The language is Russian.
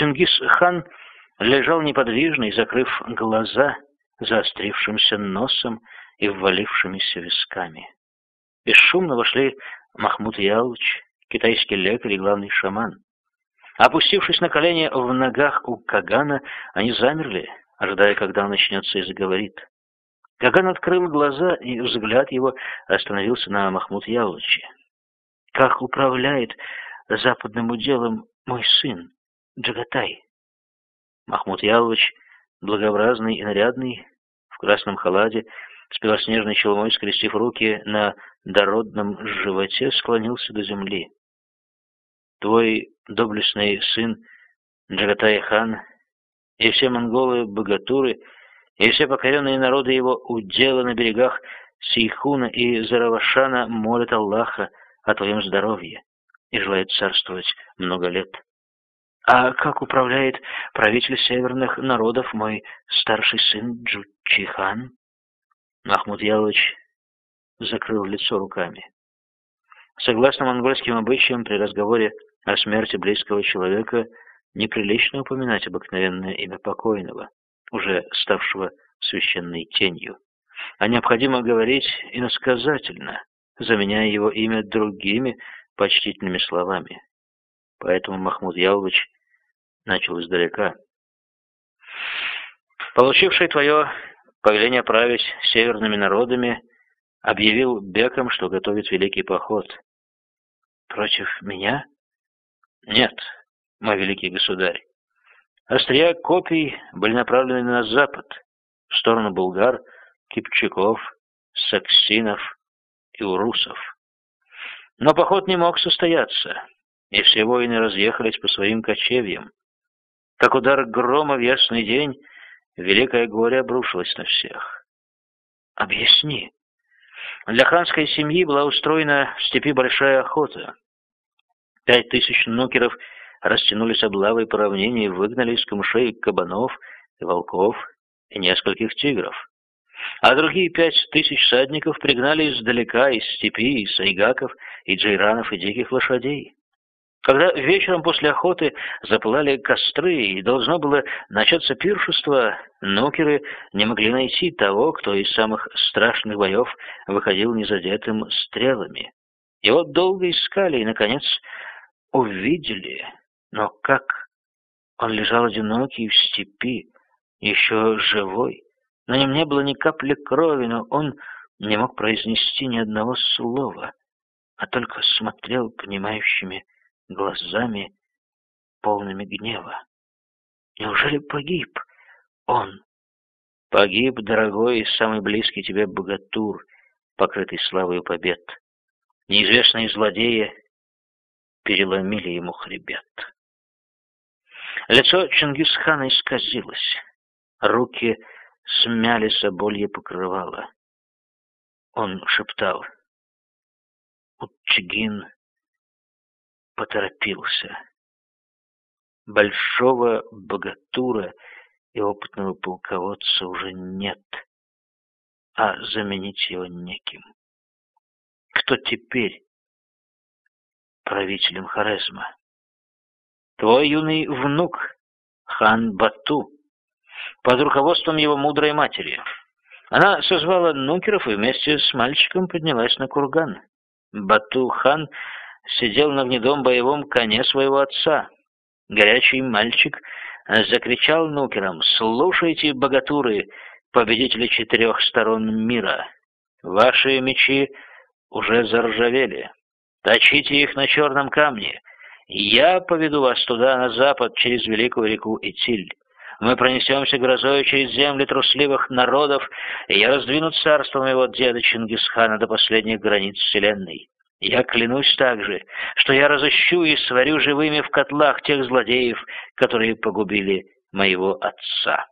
Чингис-хан лежал неподвижный, закрыв глаза, заострившимся носом и ввалившимися висками. Бесшумно вошли Махмуд Ялыч, китайский лекарь и главный шаман. Опустившись на колени в ногах у Кагана, они замерли, ожидая, когда он начнется и заговорит. Каган открыл глаза, и взгляд его остановился на Махмуд Ялыче. «Как управляет западным уделом мой сын, Джагатай?» Махмуд Ялович, благообразный и нарядный, в красном халате, с белоснежной челмой, скрестив руки на дородном животе, склонился до земли. Твой доблестный сын Джагатай хан и все монголы-богатуры, и все покоренные народы его удела на берегах Сейхуна и Заравашана молят Аллаха о твоем здоровье и желают царствовать много лет. А как управляет правитель северных народов мой старший сын Джучихан? Махмуд Ялович закрыл лицо руками. Согласно монгольским обычаям, при разговоре о смерти близкого человека неприлично упоминать обыкновенное имя покойного, уже ставшего священной тенью, а необходимо говорить иносказательно, заменяя его имя другими почтительными словами. Поэтому Махмуд Ялович начал издалека. Получивший твое повеление править северными народами, объявил Беком, что готовит великий поход. Против меня? Нет, мой великий государь. Острия копий были направлены на запад, в сторону булгар, кипчаков, саксинов и урусов. Но поход не мог состояться, и все воины разъехались по своим кочевьям. Как удар грома в ясный день, великое горе обрушилось на всех. Объясни. Для ханской семьи была устроена в степи большая охота. Пять тысяч нукеров растянулись облавой по равнине и выгнали из камышей кабанов и волков и нескольких тигров. А другие пять тысяч садников пригнали издалека, из степи, из сайгаков, и джейранов, и диких лошадей. Когда вечером после охоты запылали костры и должно было начаться пиршество, нукеры не могли найти того, кто из самых страшных боев выходил незадетым стрелами. Его долго искали и, наконец, увидели. Но как? Он лежал одинокий в степи, еще живой. На нем не было ни капли крови, но он не мог произнести ни одного слова, а только смотрел понимающими глазами, полными гнева. Неужели погиб он? Погиб, дорогой и самый близкий тебе богатур, покрытый славой побед. Неизвестные злодеи переломили ему хребет. Лицо Чингисхана исказилось. Руки смялись, а боль покрывало. Он шептал. Утчигин поторопился. Большого богатура и опытного полководца уже нет, а заменить его неким. Кто теперь правителем Хорезма? Твой юный внук, хан Бату, под руководством его мудрой матери. Она созвала нукеров и вместе с мальчиком поднялась на курган. Бату-хан сидел на гнедом боевом коне своего отца. Горячий мальчик закричал нукерам «Слушайте, богатуры, победители четырех сторон мира! Ваши мечи уже заржавели. Точите их на черном камне. Я поведу вас туда, на запад, через великую реку Итиль. Мы пронесемся грозой через земли трусливых народов, и я раздвину царство моего деда Чингисхана до последних границ вселенной. Я клянусь также, что я разыщу и сварю живыми в котлах тех злодеев, которые погубили моего отца.